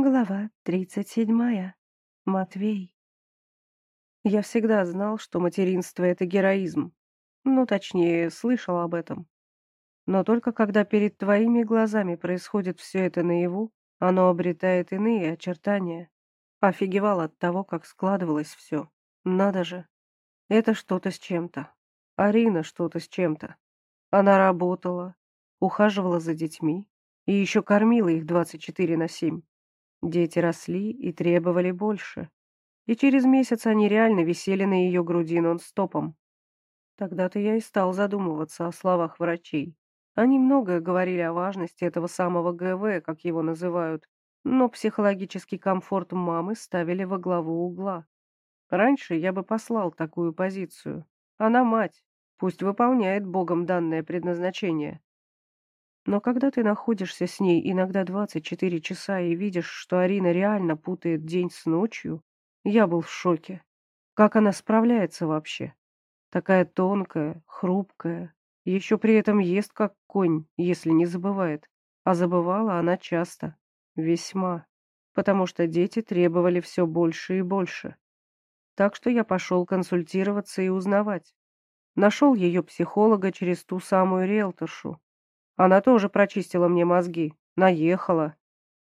Глава тридцать седьмая. Матвей. Я всегда знал, что материнство — это героизм. Ну, точнее, слышал об этом. Но только когда перед твоими глазами происходит все это наяву, оно обретает иные очертания. Офигевал от того, как складывалось все. Надо же. Это что-то с чем-то. Арина что-то с чем-то. Она работала, ухаживала за детьми и еще кормила их 24 на 7. Дети росли и требовали больше. И через месяц они реально висели на ее груди нон-стопом. Тогда-то я и стал задумываться о словах врачей. Они многое говорили о важности этого самого ГВ, как его называют, но психологический комфорт мамы ставили во главу угла. Раньше я бы послал такую позицию. Она мать, пусть выполняет Богом данное предназначение. Но когда ты находишься с ней иногда 24 часа и видишь, что Арина реально путает день с ночью, я был в шоке. Как она справляется вообще? Такая тонкая, хрупкая, еще при этом ест как конь, если не забывает. А забывала она часто. Весьма. Потому что дети требовали все больше и больше. Так что я пошел консультироваться и узнавать. Нашел ее психолога через ту самую риэлторшу, она тоже прочистила мне мозги, наехала.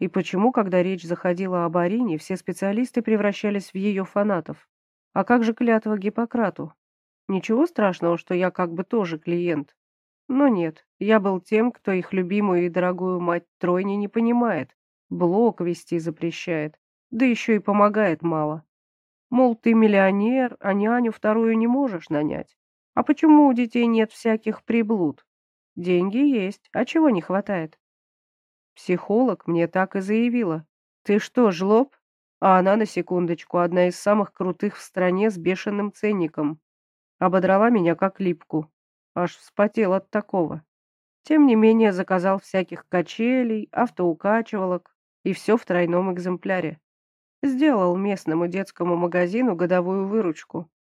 И почему, когда речь заходила об Арине, все специалисты превращались в ее фанатов? А как же клятва Гиппократу? Ничего страшного, что я как бы тоже клиент. Но нет, я был тем, кто их любимую и дорогую мать тройни не понимает, блок вести запрещает, да еще и помогает мало. Мол, ты миллионер, а няню вторую не можешь нанять. А почему у детей нет всяких приблуд? Деньги есть, а чего не хватает? Психолог мне так и заявила. Ты что, жлоб? А она, на секундочку, одна из самых крутых в стране с бешеным ценником. Ободрала меня как липку. Аж вспотел от такого. Тем не менее, заказал всяких качелей, автоукачивалок и все в тройном экземпляре. Сделал местному детскому магазину годовую выручку.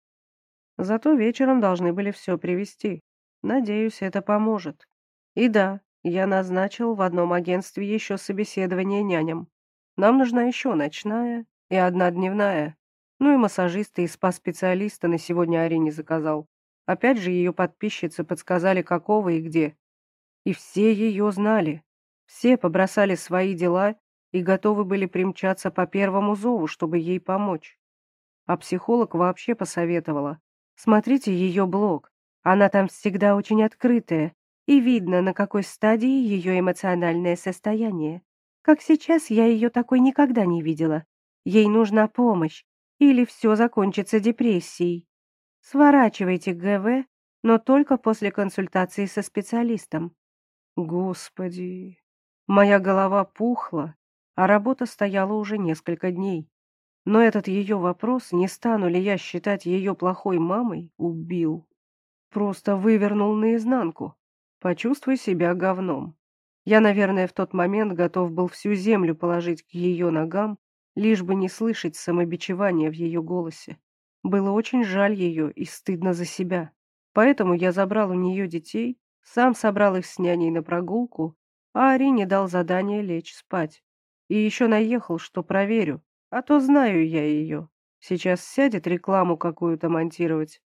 Зато вечером должны были все привезти. Надеюсь, это поможет. И да, я назначил в одном агентстве еще собеседование няням. Нам нужна еще ночная и одна дневная. Ну и массажиста и спа-специалиста на сегодня Арине заказал. Опять же ее подписчицы подсказали, какого и где. И все ее знали. Все побросали свои дела и готовы были примчаться по первому зову, чтобы ей помочь. А психолог вообще посоветовала. Смотрите ее блог. Она там всегда очень открытая, и видно, на какой стадии ее эмоциональное состояние. Как сейчас я ее такой никогда не видела. Ей нужна помощь, или все закончится депрессией. Сворачивайте ГВ, но только после консультации со специалистом. Господи, моя голова пухла, а работа стояла уже несколько дней. Но этот ее вопрос, не стану ли я считать ее плохой мамой, убил. Просто вывернул наизнанку. Почувствуй себя говном. Я, наверное, в тот момент готов был всю землю положить к ее ногам, лишь бы не слышать самобичевания в ее голосе. Было очень жаль ее и стыдно за себя. Поэтому я забрал у нее детей, сам собрал их с няней на прогулку, а Арине дал задание лечь спать. И еще наехал, что проверю, а то знаю я ее. Сейчас сядет рекламу какую-то монтировать,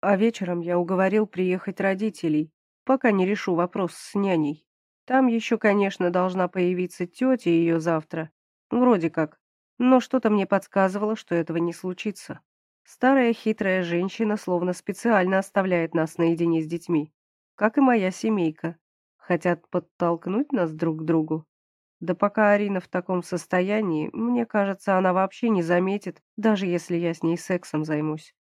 а вечером я уговорил приехать родителей, пока не решу вопрос с няней. Там еще, конечно, должна появиться тетя ее завтра. Вроде как. Но что-то мне подсказывало, что этого не случится. Старая хитрая женщина словно специально оставляет нас наедине с детьми. Как и моя семейка. Хотят подтолкнуть нас друг к другу. Да пока Арина в таком состоянии, мне кажется, она вообще не заметит, даже если я с ней сексом займусь.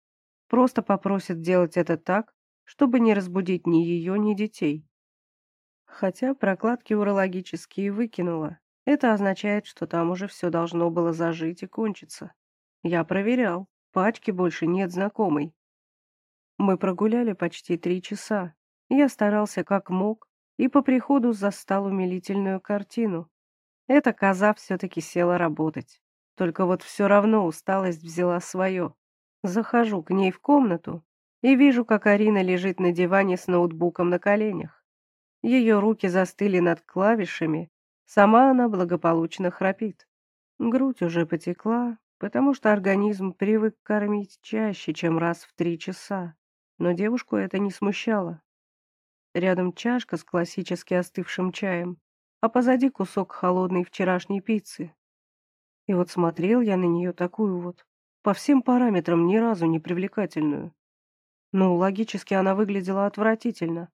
Просто попросит делать это так, чтобы не разбудить ни ее, ни детей. Хотя прокладки урологические выкинула. Это означает, что там уже все должно было зажить и кончиться. Я проверял. Пачки больше нет знакомой. Мы прогуляли почти три часа. Я старался как мог и по приходу застал умилительную картину. Эта коза все-таки села работать. Только вот все равно усталость взяла свое. Захожу к ней в комнату и вижу, как Арина лежит на диване с ноутбуком на коленях. Ее руки застыли над клавишами, сама она благополучно храпит. Грудь уже потекла, потому что организм привык кормить чаще, чем раз в три часа. Но девушку это не смущало. Рядом чашка с классически остывшим чаем, а позади кусок холодной вчерашней пиццы. И вот смотрел я на нее такую вот, по всем параметрам ни разу не привлекательную. Ну, логически она выглядела отвратительно,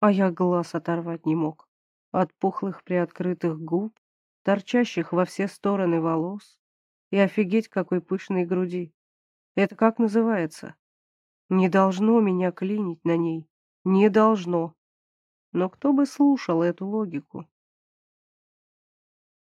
а я глаз оторвать не мог. От пухлых приоткрытых губ, торчащих во все стороны волос и офигеть какой пышной груди. Это как называется? Не должно меня клинить на ней. Не должно. Но кто бы слушал эту логику?